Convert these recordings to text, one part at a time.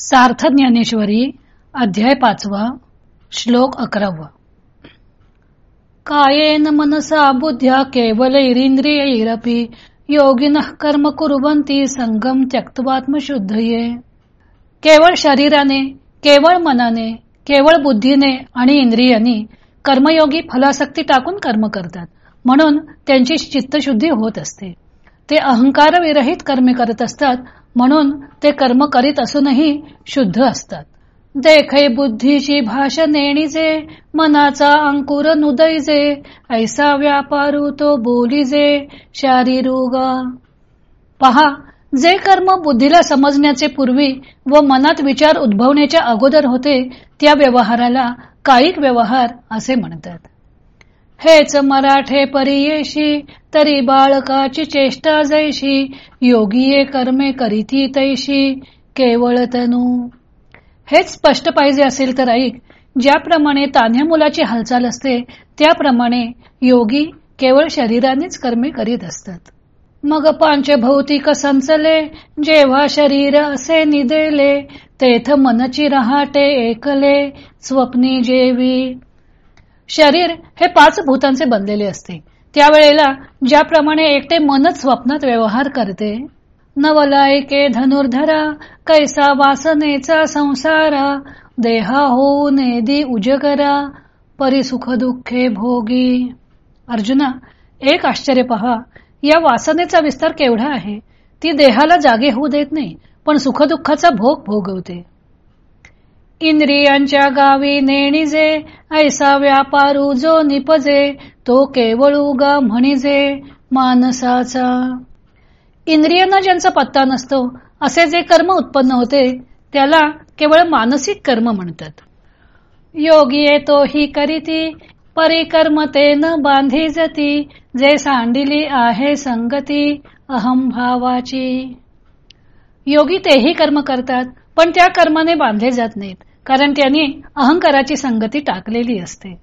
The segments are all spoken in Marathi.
सार्थ ज्ञानेश्वरी अध्याय पाचवा श्लोक अकरावा. कायेन मनसा बुद्ध्या केवल इरिंद्रियैरपि योगिनः कर्म कुर्वन्ति संगम त्यक्तवात्मशुद्धये. केवळ शरीराने केवळ मनाने केवळ बुद्धीने आणि इंद्रियांनी कर्मयोगी फलासक्ती टाकून कर्म करतात. म्हणून त्यांची चित्तशुद्धी होत असते. ते अहंकार विरहित कर्मे करत असतात म्हणून ते कर्म करीत असूनही शुद्ध असतात. देखै बुद्धीची भाष नेणीजे मनाचा अंकुर नुदैजे ऐसा व्यापारू तो बोलीजे शारीरुग पहा जे कर्म बुद्धीला समजण्याचे पूर्वी व मनात विचार उद्भवण्याच्या अगोदर होते त्या व्यवहाराला कायिक व्यवहार असे म्हणतात. हेच मराठे परियेशी तरी बाळकाची चेष्टा जैशी योगीये कर्मे करीती तैशी केवळ तनू. हेच स्पष्ट पाहिजे असेल तर ऐक ज्याप्रमाणे तान्ह्या मुलाची हालचाल असते त्याप्रमाणे योगी केवळ शरीरानेच कर्मे करीत असतात. मग भौतिक संचले जेव्हा शरीर असे निदेले तेथ मनची रहाटे एकले स्वप्नी जेवी. शरीर हे पाच भूतांचे बनलेले असते. त्यावेळेला ज्याप्रमाणे एकटे मनच स्वप्नात व्यवहार करते. नवलायके धनुर्धरा कैसा वासनेचा संसारा देहा होऊ नेदी उजगरा परिसुख दुःखे भोगी. अर्जुना एक आश्चर्य पहा या वासनेचा विस्तार केवढा आहे? ती देहाला जागे होऊ देत नाही पण सुखदुःखाचा भोग भोगवते. इंद्रियांच्या गावी नेणीजे ऐसा व्यापारू जो निपजे तो केवळ उगा म्हणिजे मानसाचा. इंद्रियांना ज्यांचा पत्ता नसतो असे जे कर्म उत्पन्न होते त्याला केवळ मानसिक कर्म म्हणतात. योगी येतो ही करीती न बांधी जती जे सांडिली आहे संगती अहम भावाची. योगी तेही कर्म करतात पण त्या कर्माने बांधले जात नाहीत. कारण त्यांनी अहंकाराची संगती टाकलेली असते.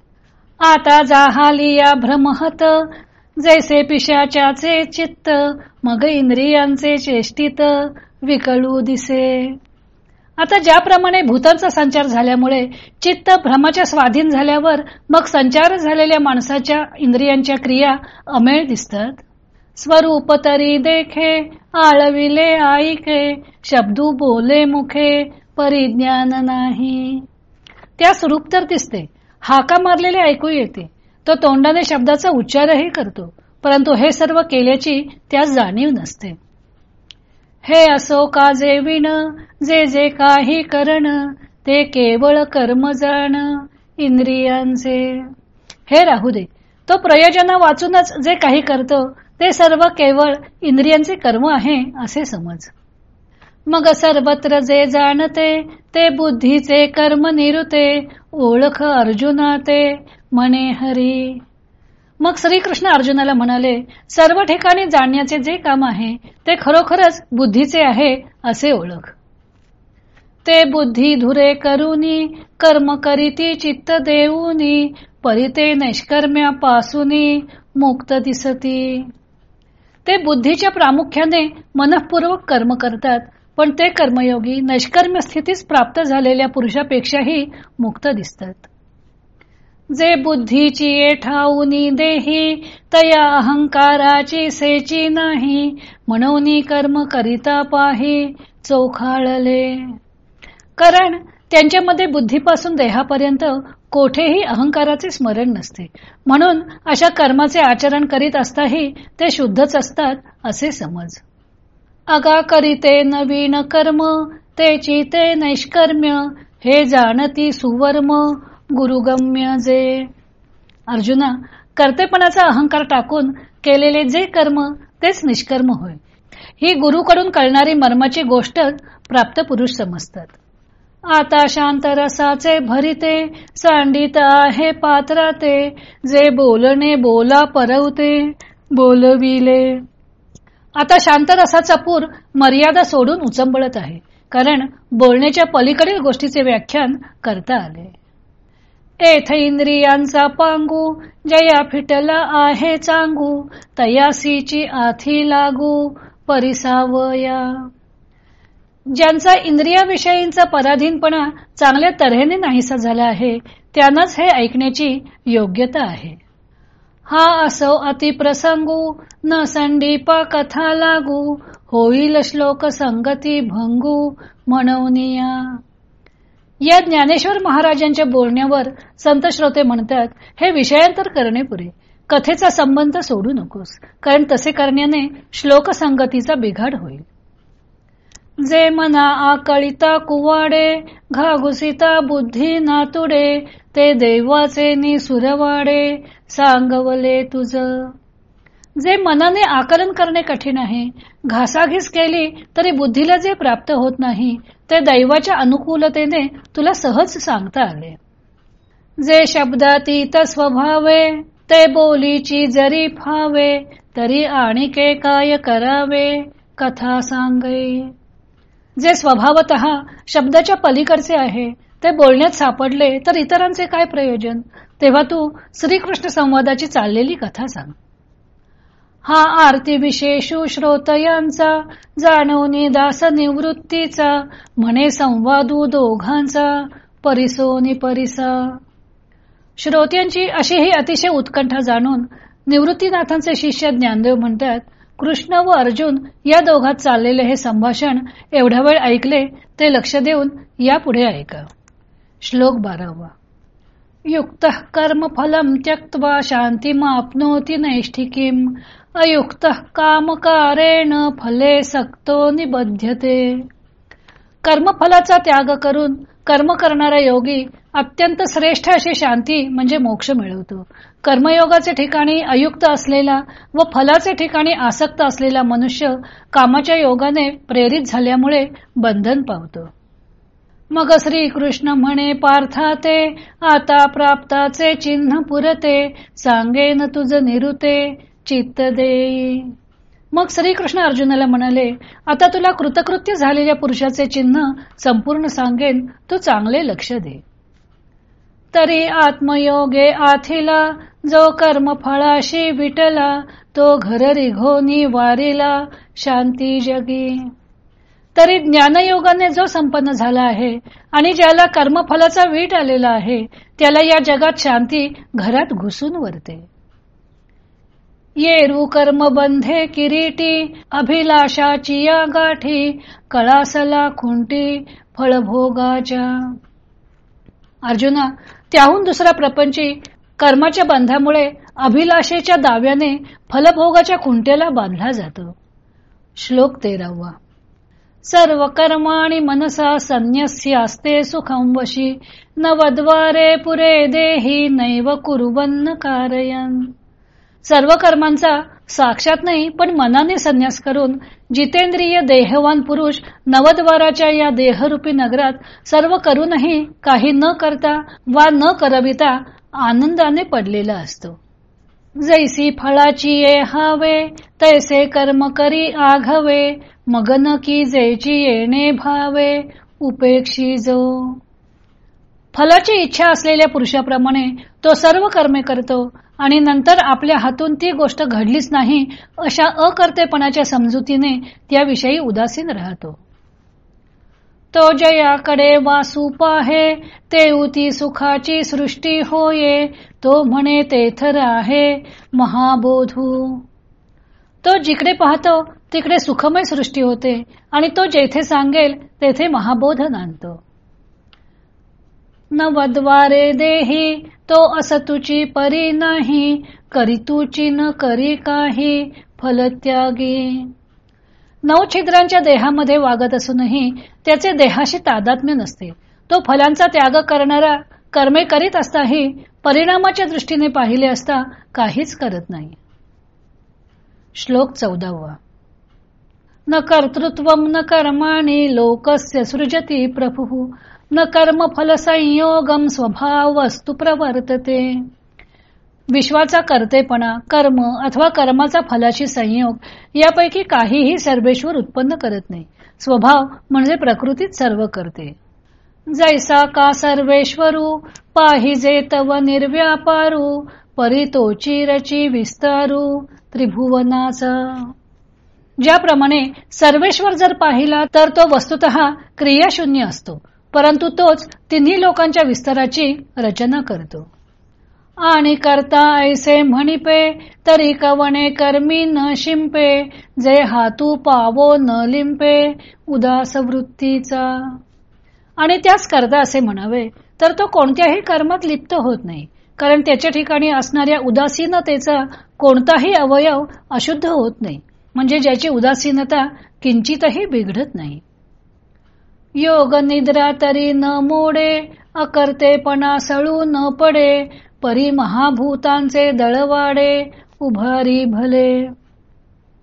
आता जाहाली या भ्रमहत जैसे पिशाच्याचे चित्त मग इंद्रियांचे चेष्टित विकळू दिसे. आता ज्याप्रमाणे भूतांचा संचार झाल्यामुळे चित्त भ्रमाच्या स्वाधीन झाल्यावर मग संचार झालेल्या माणसाच्या इंद्रियांच्या क्रिया अमेळ दिसतात. स्वरूप तरी देखे आळविले ऐके शब्दू बोले मुखे परिज्ञान नाही. त्या स्वरूप तर दिसते. हाका मारलेले ऐकू येते. तो तोंडाने शब्दाचा उच्चारही करतो. परंतु हे सर्व केल्याची त्यास जाणीव नसते. हे असो का जे विण जे जे काही करण ते केवळ कर्म जाण इंद्रियांचे. हे राहू दे. तो प्रयोजना वाचूनच जे काही करतो ते सर्व केवळ इंद्रियांचे कर्म आहे असे समज. मग सर्वत्र जे जाणते ते बुद्धीचे कर्म निरुते ओळख अर्जुना ते म्हणे हरी. मग श्रीकृष्ण अर्जुनाला म्हणाले सर्व ठिकाणी जाणण्याचे जे काम आहे ते खरोखरच बुद्धीचे आहे असे ओळख. ते बुद्धी धुरे करुनी कर्म करीती चित्त देऊनी परिते नैष्कर्म्यापासूनी मुक्त दिसती. ते बुद्धीच्या प्रामुख्याने मनपूर्वक कर्म करतात पण ते कर्मयोगी नैष्कर्म्य स्थितीस प्राप्त झालेल्या पुरुषापेक्षाही मुक्त दिसतात. जे बुद्धीची ठाऊनी देही तया अहंकाराची सेची नाही म्हणून कर्म करिता पाही चोखाळले. कारण त्यांच्यामध्ये बुद्धीपासून देहापर्यंत कोठेही अहंकाराचे स्मरण नसते. म्हणून अशा कर्माचे आचरण करीत असताही ते शुद्धच असतात असे समज. अगा करीते नवीन कर्म ते चिते नैष्कर्म्य हे जाणती सुवर्म गुरुगम्य जे. अर्जुना कर्तेपणाचा अहंकार टाकून केलेले जे कर्म तेच निष्कर्म होय. ही गुरुकडून कळणारी मर्माची गोष्ट प्राप्त पुरुष समजतात. आता शांत रसाचे भरिते सांडित आहे पात्राते जे बोलणे बोला परवते बोलविले. आता शांत रसाचा पूर मर्यादा सोडून उचंबळत आहे. कारण बोलण्याच्या पलीकडील गोष्टीचे व्याख्यान करता आले. एथ इंद्रियांचा पांगू जया फिटला आहे चांगू तयासीची आथी लागू परिसावया. ज्यांचा इंद्रियाविषयींचा पराधीनपणा चांगल्या तऱ्हेने नाहीसा झाला आहे त्यांनाच हे ऐकण्याची योग्यता आहे. हा असो प्रसंगू न संडीपा कथा लागू होईल श्लोक संगती भंगू म्हणवनिया या ज्ञानेश्वर महाराजांच्या बोलण्यावर संत श्रोते म्हणतात हे विषयांतर करणे पुरे कथेचा संबंध सोडू नकोस कारण तसे करण्याने श्लोक संगतीचा बिघाड होईल. जे मना आकळिता कुवाडे घाघुसिता बुद्धी नातुडे ते देवाचे निसुरवाडे सांगवले तुझ. जे मनाने आकलन करणे कठीण आहे घासाघीस केली तरी बुद्धीला जे प्राप्त होत नाही ते दैवाच्या अनुकूलतेने तुला सहज सांगता आले. जे शब्दातीत स्वभावे ते बोलीची जरी फावे तरी आणिके काय करावे कथा सांगे जे स्वभावत शब्दाच्या पलीकडचे आहे ते बोलण्यात सापडले तर इतरांचे काय प्रयोजन? तेव्हा तू श्रीकृष्ण संवादाची चाललेली कथा सांग. हा आरती विशेषू श्रोतयांचा जाणवनी दास निवृत्तीचा म्हणे संवादू दोघांचा परिसोनी परिसा श्रोत्यांची अशी ही अतिशय उत्कंठा जाणून निवृत्तीनाथांचे शिष्य ज्ञानदेव म्हणतात कृष्ण व अर्जुन या दोघात चाललेले हे संभाषण एवढ्या वेळ ऐकले ते लक्ष देऊन यापुढे ऐका. श्लोक बारावा. युक्त कर्म फलम त्यक्त्वा शांतीमाप्नोती नैष्ठिकीम। अयुक्त कामकारेण फले सक्तो निबध्यते। कर्मफलाचा त्याग करून कर्म करणारा योगी अत्यंत श्रेष्ठ अशी शांती म्हणजे मोक्ष मिळवतो. कर्मयोगाचे ठिकाणी अयुक्त असलेला व फलाचे ठिकाणी आसक्त असलेला मनुष्य कामाच्या योगाने प्रेरित झाल्यामुळे बंधन पावतो. मग श्री कृष्ण म्हणे पार्थाते आता प्राप्ताचे चिन्ह पुरते सांगेन तुझ निरुते चित्त देई. मग श्रीकृष्ण अर्जुनाला म्हणाले आता तुला कृतकृत्य झालेल्या पुरुषाचे चिन्ह संपूर्ण सांगेन तू चांगले लक्ष दे. तरी आत्मयोगे आथिला जो कर्म फळाशी विटला तो घर रिघोनी वारीला शांती जगी. तरी ज्ञानयोगाने जो संपन्न झाला आहे आणि ज्याला कर्मफलाचा वीट आलेला आहे त्याला या जगात शांती घरात घुसून वरते. येरू कर्म बंधे किरीटी अभिलाषाची या गाठी कळासला खुंटी फळभोगाच्या. अर्जुना त्याहून दुसरा प्रपंची कर्माच्या बंधामुळे अभिलाषेच्या दाव्याने फलभोगाच्या खुंट्याला बांधला जातो. श्लोक तेरावा. सर्व कर्माणी मनसा संन्यस्यास्ते सुखम वशी वद्वारे पुरे देही नैव कुरुबन्न कारयन. सर्व कर्मांचा साक्षात नाही पण मनाने संन्यास करून जितेंद्रिय देहवान पुरुष नवद्वाराच्या या देहरूपी नगरात सर्व करूनही काही न करता वा न करविता आनंदाने पडलेला असतो. जैसी फळाची ये हावे तैसे कर्म करी आघवे मगन की जैची येणे भावे उपेक्षी जो फलाची इच्छा असलेल्या पुरुषाप्रमाणे तो सर्व कर्मे करतो आणि नंतर आपल्या हातून ती गोष्ट घडलीच नाही अशा अकर्तेपणाच्या समजुतीने त्याविषयी उदासीन राहतो. तो जयाकडे वासू पाहे ते उती सुखाची सृष्टी होये तो म्हणे तेथर आहे महाबोधू. तो जिकडे पाहतो तिकडे सुखमय सृष्टी होते आणि तो जेथे सांगेल तेथे महाबोध नांदतो. नवद्वारे देही तो असतुची परी नाही करी तुची न करी काही फलत्यागी नऊ छिद्रांच्या देहामध्ये वागत असूनही त्याचे देहाशी तादात्म्य नसते. तो फलांचा त्याग करणारा कर्मे करीत असताही परिणामाच्या दृष्टीने पाहिले असता काहीच करत नाही. श्लोक चौदावा. न कर्तृत्व न कर्माणी लोकस्य सृजती प्रभू। न कर्म फल संयोगम स्वभाव वस्तू प्रवर्तते. विश्वाचा कर्तेपणा कर्म अथवा कर्माचा फलाशी संयोग यापैकी काहीही सर्वेश्वर उत्पन्न करत नाही. स्वभाव म्हणजे प्रकृतीत सर्व करते. जैसा का सर्वेश्वरू पाहिजे तव निर्व्यापारू परितोची रची विस्तारू त्रिभुवनाचा ज्याप्रमाणे सर्वेश्वर जर पाहिला तर तो वस्तुत क्रियाशून्य असतो. परंतु तोच तिन्ही लोकांच्या विस्ताराची रचना करतो. आणि करता ऐसे म्हणिपे तरी कवणे कर्मी न शिंपे जे हातू पावो न लिंपे उदास वृत्तीचा. आणि त्यास करता असे म्हणावे तर तो कोणत्याही कर्मात लिप्त होत नाही कारण त्याच्या ठिकाणी असणाऱ्या उदासीनतेचा कोणताही अवयव अशुद्ध होत नाही म्हणजे ज्याची उदासीनता किंचितही बिघडत नाही. योग निद्रा तरी न मोडे अकर्तेपणा सळू न पडे परी महाभूतांचे दळवाडे उभारी भले.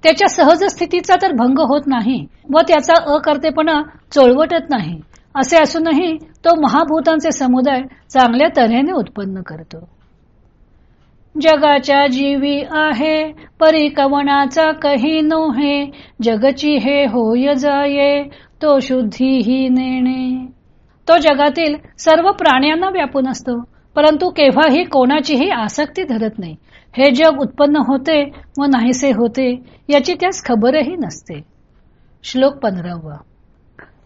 त्याच्या सहज स्थितीचा तर भंग होत नाही व त्याचा अकर्तेपणा चोळवटत नाही असे असूनही तो महाभूतांचे समुदाय चांगल्या तऱ्हेने उत्पन्न करतो. जगाच्या जीवी आहे परी कवनाचा कही नोहे जगची हे होय जाये तो शुद्धी ही नेणे. तो जगातील सर्व प्राण्यांना व्यापून असतो परंतु केव्हाही कोणाचीही आसक्ती धरत नाही. हे जग उत्पन्न होते व नाहीसे होते याची त्यास खबरही नसते. श्लोक पंधरावा.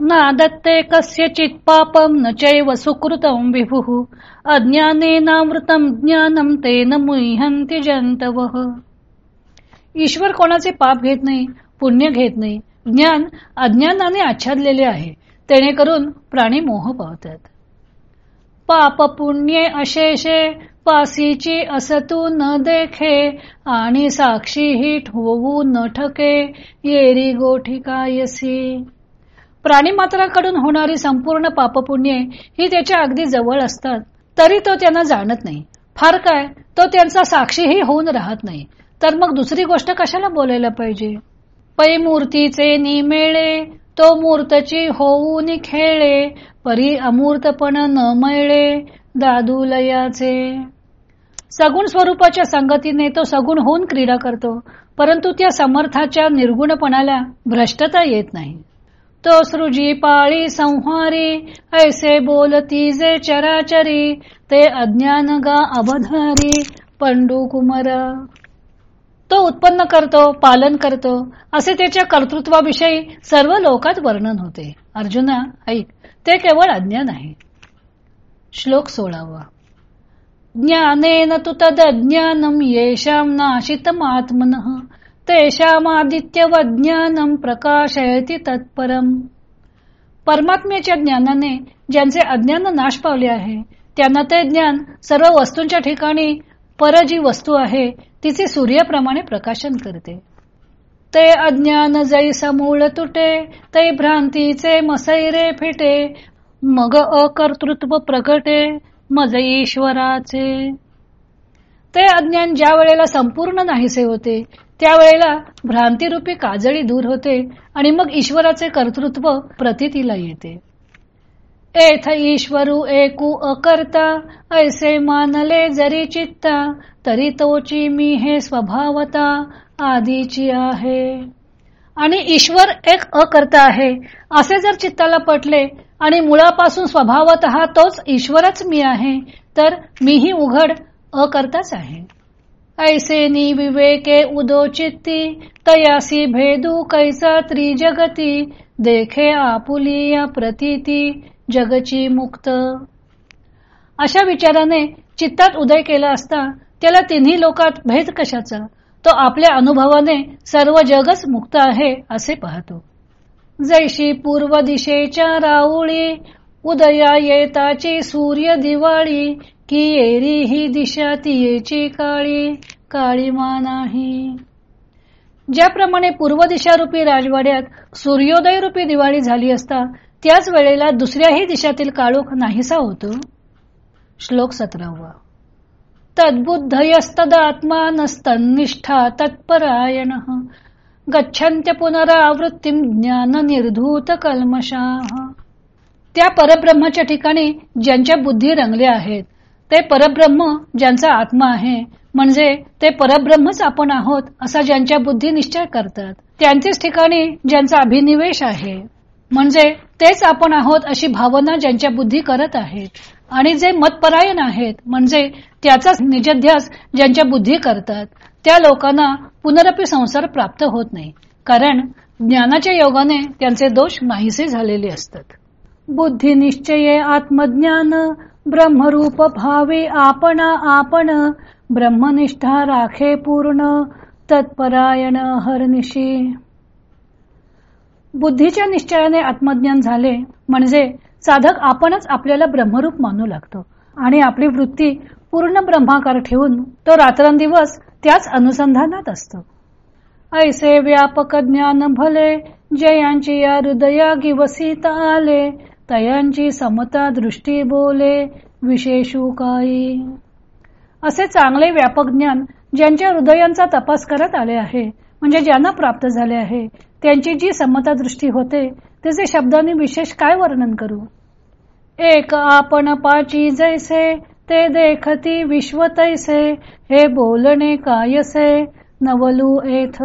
ना दत्ते कस्यचित पापम न चैव सुकृतम विभु अज्ञानेनामृतम ज्ञानम तेन मुह्यंती जंतव ईश्वर कोणाचे पाप घेत नाही पुण्य घेत नाही ज्ञान अज्ञानाने आच्छादलेले आहे. तेणेकरून प्राणी मोह पावतात. पाप पुण्ये अशेषे पासीची असतू न देखे आणि साक्षी ही ठोवू न ठके येरी गोठी कायसी. प्राणी मात्राकडून होणारी संपूर्ण पापपुण्ये ही त्याच्या अगदी जवळ असतात तरी तो त्यांना जाणत नाही. फार काय? तो त्यांचा साक्षीही होऊन राहत नाही. तर मग दुसरी गोष्ट कशाला बोलायला पाहिजे? पै मूर्तीचे निमेळे तो मूर्तची होऊन खेळे परी अमूर्तपण न मिळे दादूलयाचे. सगुण स्वरूपाच्या संगतीने तो सगुण होऊन क्रीडा करतो परंतु त्या समर्थाच्या निर्गुणपणाला भ्रष्टता येत नाही. तो सृजी पाळी संहारी ऐसे बोलती जे चराचरी ते अज्ञान गा अवधारी पंडू कुमार तो उत्पन्न करतो पालन करतो असे त्याच्या कर्तृत्वाविषयी सर्व लोकात वर्णन होते. अर्जुना ऐक ते केवळ अज्ञान आहे. श्लोक सोळावा. ज्ञानेन तु तदज्ञानम येशाम नाशितमात्मन तेषामादित्यवज्ञानम प्रकाशयती तत्परम. परमात्म्याच्या ज्ञानाने ज्यांचे अज्ञान नाश पावले आहे त्यांना ते ज्ञान सर्व वस्तूंच्या ठिकाणी पर जी वस्तू आहे तिचे सूर्याप्रमाणे प्रकाशन करते. ते अज्ञान जैसा समूळ तुटे ते भ्रांतीचे मसैरे फिटे मग अकर्तृत्व प्रगटे मज ईश्वराचे ते अज्ञान ज्या वेळेला संपूर्ण नाहीसे होते त्यावेळेला भ्रांतीरूपी काजळी दूर होते आणि मग ईश्वराचे कर्तृत्व प्रतितीला येते. एथ ईश्वरू एकू अकर्ता ऐसे मानले जरी चित्ता तरी तोची मी हे स्वभावता आधीची आहे. आणि ईश्वर एक अकर्ता आहे असे जर चित्ताला पटले आणि मुळापासून स्वभावत तोच ईश्वरच मी आहे तर मीही उघड अकर्ताच आहे. ऐसे नि विवेके उदो चित्ती तयासी भेदू कैसा त्रिजगती देखे आपुलिया प्रतीती जगची मुक्त. अशा विचाराने चित्तात उदय केला असता त्याला तिन्ही लोकात भेद कशाचा? तो आपल्या अनुभवाने सर्व जगच मुक्त आहे असे पाहतो. जैशी पूर्व दिशेच्या राऊळी उदया येताची सूर्य दिवाळी की एरी ही दिशा तियेची काळी काळीमा नाही ज्याप्रमाणे पूर्व दिशारूपी राजवाड्यात सूर्योदय रूपी दिवाळी झाली असता त्याच वेळेला दुसऱ्याही दिशातील काळोख नाहीसा होतो. श्लोक सतरावा. तद्बुद्धयस्तदात्मानस्तन्निष्ठा तत्परायण. गच्छन्त्य पुनरावृत्ती ज्ञान निर्धूत कल्मशाह त्या परब्रह्माच्या ठिकाणी ज्यांच्या बुद्धी रंगल्या आहेत ते परब्रह्म ज्यांचा आत्मा आहे म्हणजे ते परब्रह्मच आपण आहोत असा ज्यांच्या बुद्धी निश्चय करतात. त्यांचेच ठिकाणी ज्यांचा अभिनिवेश आहे म्हणजे तेच आपण आहोत अशी भावना ज्यांच्या बुद्धी करत आहेत. आणि जे मतपरायण आहेत म्हणजे त्याचाच निजध्यास ज्यांच्या बुद्धी करतात त्या लोकांना पुनरपी संसार प्राप्त होत नाही. कारण ज्ञानाच्या योगाने त्यांचे दोष नाहीसे झालेले असतात. बुद्धी निश्चये आत्मज्ञान ब्रह्मरूप भावे आपणा आपण ब्रह्मनिष्ठा राखे पूर्ण तत्परायण हरनिशी बुद्धीच्या निश्चयाने आत्मज्ञान झाले म्हणजे साधक आपणच आपल्याला ब्रह्मरूप मानू लागतो. आणि आपली वृत्ती पूर्ण ब्रह्माकार ठेवून तो रात्रंदिवस त्याच अनुसंधानात असतो. ऐसे व्यापक ज्ञान भले जयांची या हृदया गिवसीत आले तयांची समता दृष्टी बोले विशेषू काही असे चांगले व्यापक ज्ञान ज्यांच्या हृदयांचा तपास करत आले आहे म्हणजे ज्यांना प्राप्त झाले आहे त्यांची जी समता दृष्टी होते त्याचे शब्दांनी विशेष काय वर्णन करू? एक आपण पाची जैसे ते देखती विश्व तैसे हे बोलणे कायसे नवलू एथ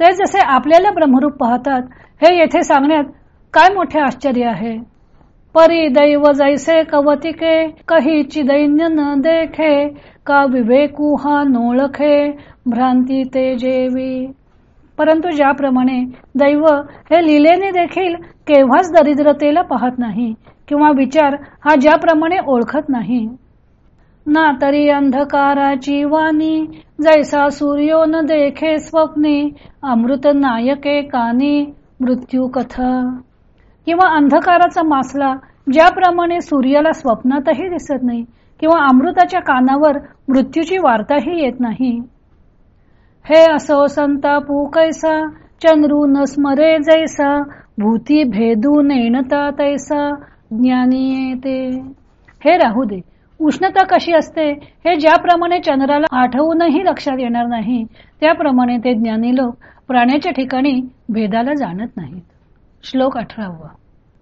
ते जसे आपल्याला ब्रह्मरूप पाहतात हे येथे सांगण्यात काय मोठे आश्चर्य आहे? परी दैव जैसे कवतिके कहीची दैन्य न देखे का विवेकू हा नोळखे भ्रांती ते जेवी. परंतु ज्याप्रमाणे दैव हे लिलेने देखील केव्हाच दरिद्रतेला पाहत नाही किंवा विचार हा ज्याप्रमाणे ओळखत नाही. ना तरी अंधकाराची वाणी जैसा सूर्यो न देखे स्वप्ने अमृत नायके कानी मृत्यू कथा. किंवा अंधकाराचा मासला ज्याप्रमाणे सूर्याला स्वप्नातही दिसत नाही किंवा अमृताच्या कानावर मृत्यूची वार्ताही येत नाही. हे असो संतापू कैसा चंद्रू न स्मरे जैसा भूती भेदू नेणता तैसा ज्ञानी येते. हे राहू दे उष्णता कशी असते हे ज्याप्रमाणे चंद्राला आठवूनही लक्षात येणार नाही त्याप्रमाणे ते ज्ञानी लोक प्राण्याच्या ठिकाणी भेदाला जाणत नाहीत. श्लोक अठरावा.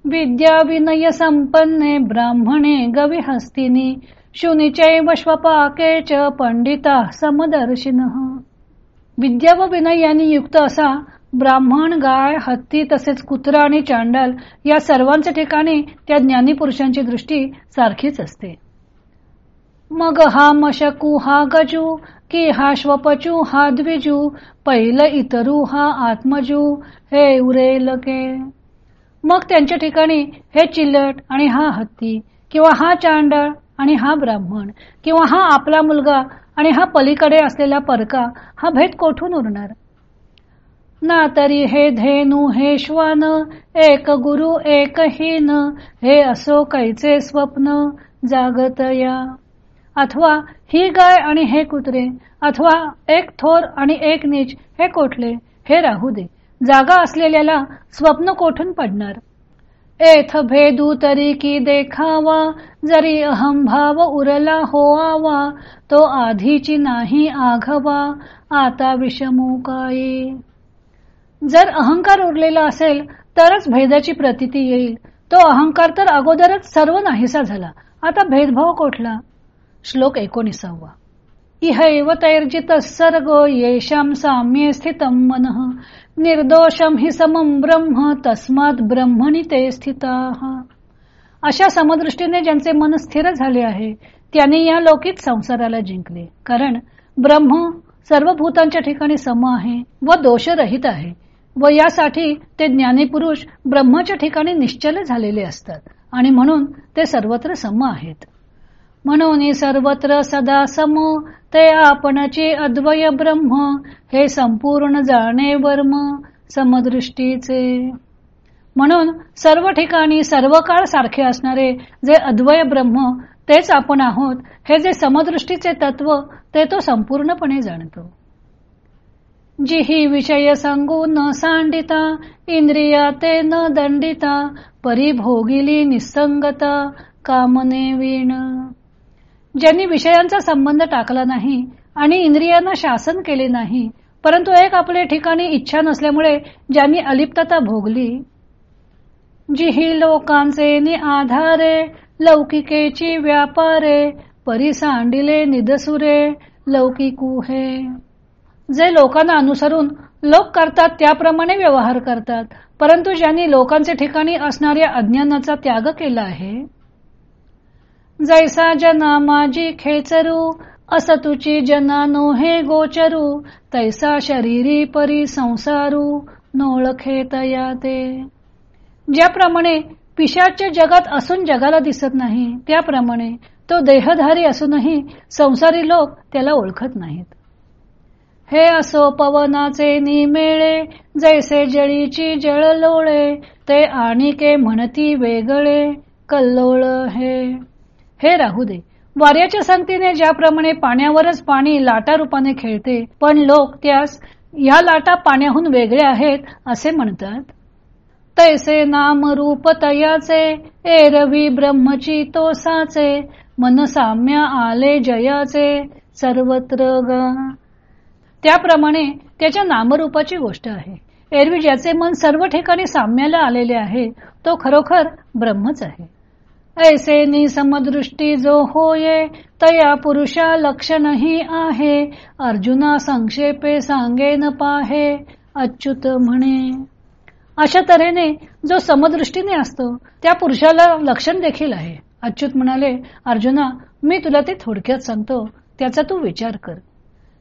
विद्या विनय संपन्ने ब्राह्मणे गवी हस्तिनी शुनिचैव श्वपाके च पंडिता समदर्शिन। विद्या व विनय यांनी युक्त असा ब्राह्मण गाय हत्ती तसेच कुत्रा आणि चांडाल या सर्वांच्या ठिकाणी त्या ज्ञानी पुरुषांची दृष्टी सारखीच असते. मग हा मशकू हा गजू की हा श्वपचू हा द्विजू पैल इतरू हा आत्मजू हे उरेल के मग त्यांच्या ठिकाणी हे चिल्लट आणि हा हत्ती किंवा हा चांडळ आणि हा ब्राह्मण किंवा हा आपला मुलगा आणि हा पलीकडे असलेला परका हा भेद कोठून उरणार? ना तरी हे धेनू हे श्वान एक गुरु एक हीन हे असो कैचे स्वप्न जागत या. अथवा ही गाय आणि हे कुत्रे अथवा एक थोर आणि एक नीच हे कोठले? हे राहू दे. जागा असलेल्याला स्वप्न कोठून पडणार? एथ भेदू तरी की देखावा जरी अहंभाव उरला होआवा तो आधीची नाही आघवा आता विषमू काही जर अहंकार उरलेला असेल तरच भेदाची प्रतिती येईल. तो अहंकार तर अगोदरच सर्व नाहीसा झाला. आता भेदभाव कोठला? श्लोक एकोणीसावा. इहैव तैर्जित सर्ग येशाम साम्ये स्थितम मन। निर्दोषम हि समम ब्रह्म तस्मात ब्रह्मणी ते स्थिता. अशा समदृष्टीने ज्यांचे मन स्थिर झाले आहे त्यांनी या लौकिक संसाराला जिंकले. कारण ब्रह्म सर्व भूतांच्या ठिकाणी सम आहे व दोषरहित आहे व यासाठी ते ज्ञानी पुरुष ब्रह्माच्या ठिकाणी निश्चल झालेले असतात आणि म्हणून ते सर्वत्र सम आहेत. म्हणून सर्वत्र सदा सम ते आपणचे अद्वय ब्रह्म हे संपूर्ण जाणे वर्म समदृष्टीचे. म्हणून सर्व ठिकाणी सर्व काळ सारखे असणारे जे अद्वय ब्रह्म तेच आपण आहोत हे जे समदृष्टीचे तत्व ते तो संपूर्णपणे जाणतो. जिही विषय सांगू न सांडिता इंद्रिया ते न दंडिता परिभोगिली निसंगता कामने वीण. ज्यांनी विषयांचा संबंध टाकला नाही आणि इंद्रियांना शासन केले नाही परंतु एक आपले ठिकाणी इच्छा नसल्यामुळे ज्यांनी अलिप्तता भोगली. जिही लोकांचे नि आधारे लौकिकेची व्यापारे परिसांडिले निदसुरे लौकिकू हे. जे लोकांना अनुसरून लोक करतात त्याप्रमाणे व्यवहार करतात परंतु ज्यांनी लोकांचे ठिकाणी असणाऱ्या अज्ञानाचा त्याग केला आहे. जैसा जना माझी खेचरू असतुची जना हे गोचरू तैसा शरीरी परी संसारू नोळखे तया ते ज्याप्रमाणे पिशाच्या जगात असून जगाला दिसत नाही त्याप्रमाणे तो देहधारी असूनही संसारी लोक त्याला ओळखत नाहीत. हे असो पवनाचे निमेळे जैसे जळीची जळ लोळे ते आणिके म्हणती वेगळे कल्लोळ हे. हे राहू दे. वाऱ्याच्या संगतीने ज्याप्रमाणे पाण्यावरच पाणी लाटा रूपाने खेळते पण लोक त्यास या लाटा पाण्याहून वेगळे आहेत असे म्हणतात. तैसे नाम रूप तयाचे एरवी ब्रह्मची तोसाचे मन साम्य आले जयाचे सर्वत्र ग. त्याप्रमाणे त्याच्या नामरूपाची गोष्ट आहे. एरवी ज्याचे मन सर्व ठिकाणी साम्याला आलेले आहे तो खरोखर ब्रह्मच आहे. ऐसे निसमदृष्टी जो होये तया पुरुषा लक्षणही आहे अर्जुना संक्षेपे सांगे न पाहे अच्युत म्हणे. अशा तऱ्हेने जो समदृष्टीने असतो त्या पुरुषाला लक्षण देखील आहे. अच्युत म्हणाले अर्जुना मी तुला ते थोडक्यात सांगतो त्याचा तू विचार कर.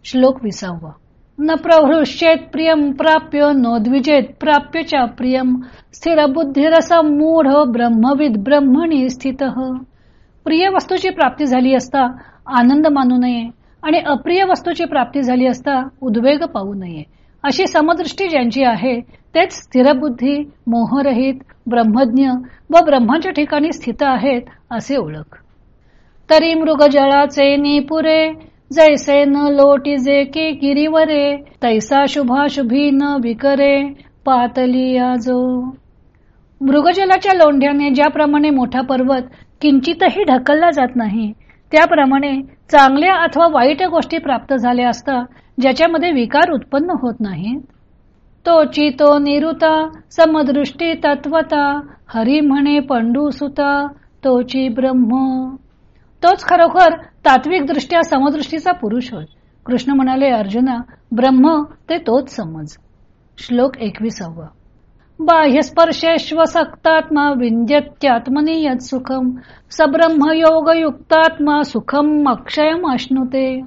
श्लोक विसावा. न प्रहृष्येत प्रियम प्राप्य नोद्विजेत प्राप्य चा प्रियम स्थिरबुद्धिरसम मूढ ब्रह्मविद ब्रह्मणी स्थित। प्रिय वस्तूची प्राप्ती झाली असता आनंद मानू नये आणि अप्रिय वस्तूची प्राप्ती झाली असता उद्वेग पाहू नये। अशी समदृष्टी ज्यांची आहे तेच स्थिरबुद्धी मोहरहित ब्रह्मज्ञ व ब्रह्माच्या ठिकाणी स्थित आहेत असे ओळख। तरी मृगजळाचे निपुरे जैसे न लोटिजे के की गिरीवरे तैसा शुभाशुभी न विकरे पातली आजो. मृगजलाच्या लोंढ्याने ज्याप्रमाणे मोठा पर्वत किंचितही ढकलला जात नाही त्याप्रमाणे चांगल्या अथवा वाईट गोष्टी प्राप्त झाल्या असता ज्याच्यामध्ये विकार उत्पन्न होत नाहीत तो चितो निरुता समदृष्टी तत्वता हरी म्हणे पंडू सुता तोची ब्रह्म. तोच खरोखर तात्विक दृष्ट्या समदृष्टीचा पुरुष होय. कृष्ण म्हणाले अर्जुना ब्रह्म ते तोच समज. श्लोक एकविसावा. बाह्यस्पर्शेश्व सक्तात्मा विंध्यत्यात्मनी सुखम। सब्रह्म योग युक्तात्मा सुखम अक्षयम अश्नुते।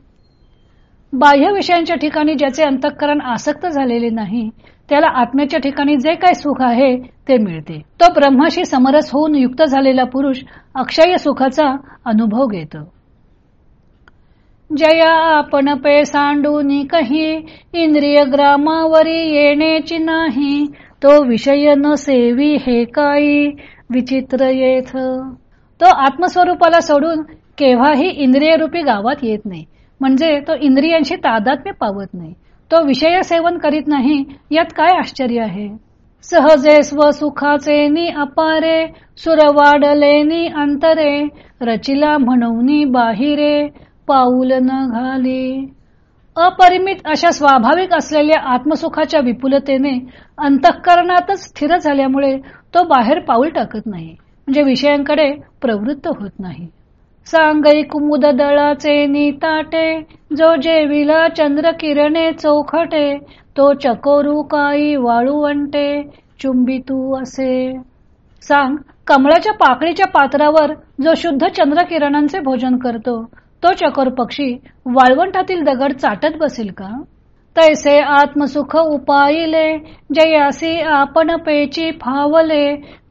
बाह्य विषयांच्या ठिकाणी ज्याचे अंतःकरण आसक्त झालेले नाही त्याला आत्म्याच्या ठिकाणी जे काय सुख आहे ते मिळते. तो ब्रह्माशी समरस होऊन युक्त झालेला पुरुष अक्षय सुखाचा अनुभव घेतो. जया आपण पे सांडून कही इंद्रिय ग्रामावरी येण्याची नाही तो विषय न सेवी हे काही विचित्र येथ. तो आत्मस्वरूपाला सोडून केव्हाही इंद्रिय रूपी गावात येत नाही. म्हणजे तो इंद्रियांशी तादात्म्य पावत नाही. तो विषय सेवन करीत नाही यात काय आश्चर्य आहे? सहजे स्व सुखाचे नि अपारे सुरवाडले नि अंतरे रचिला म्हणून बाहिरे पाऊल न घाली. अपरिमित अशा स्वाभाविक असलेल्या आत्मसुखाच्या विपुलतेने अंतःकरणातच स्थिर झाल्यामुळे तो बाहेर पाऊल टाकत नाही म्हणजे विषयांकडे प्रवृत्त होत नाही. सांगई कुमुद दळाचे निताटे जो जेविला चंद्र किरणे चौखटे तो चकोरू काई वाळूवंटे चुंबितू असे. सांग कमळाच्या पाकळीच्या पात्रावर जो शुद्ध चंद्र किरणांचे भोजन करतो तो चकोर पक्षी वाळवंटातील दगड चाटत बसेल का? तैसे आत्मसुख उपाईले जयासी आपण पेची फावले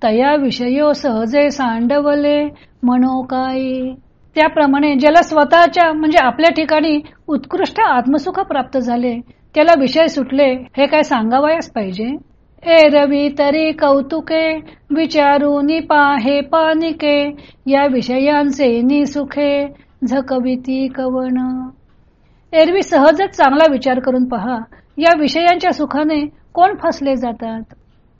तया विषयो सहजे सांडवले मनोकाई काही त्याप्रमाणे ज्याला स्वतःच्या म्हणजे आपल्या ठिकाणी उत्कृष्ट आत्मसुख प्राप्त झाले त्याला विषय सुटले हे काय सांगावयास पाहिजे? ए रवी तरी कौतुके विचारून पाहे पानिके या विषयांचे नि सुखे झकविती कवन एरवी सहजच चांगला विचार करून पहा या विषयांच्या सुखाने कोण फसले जातात?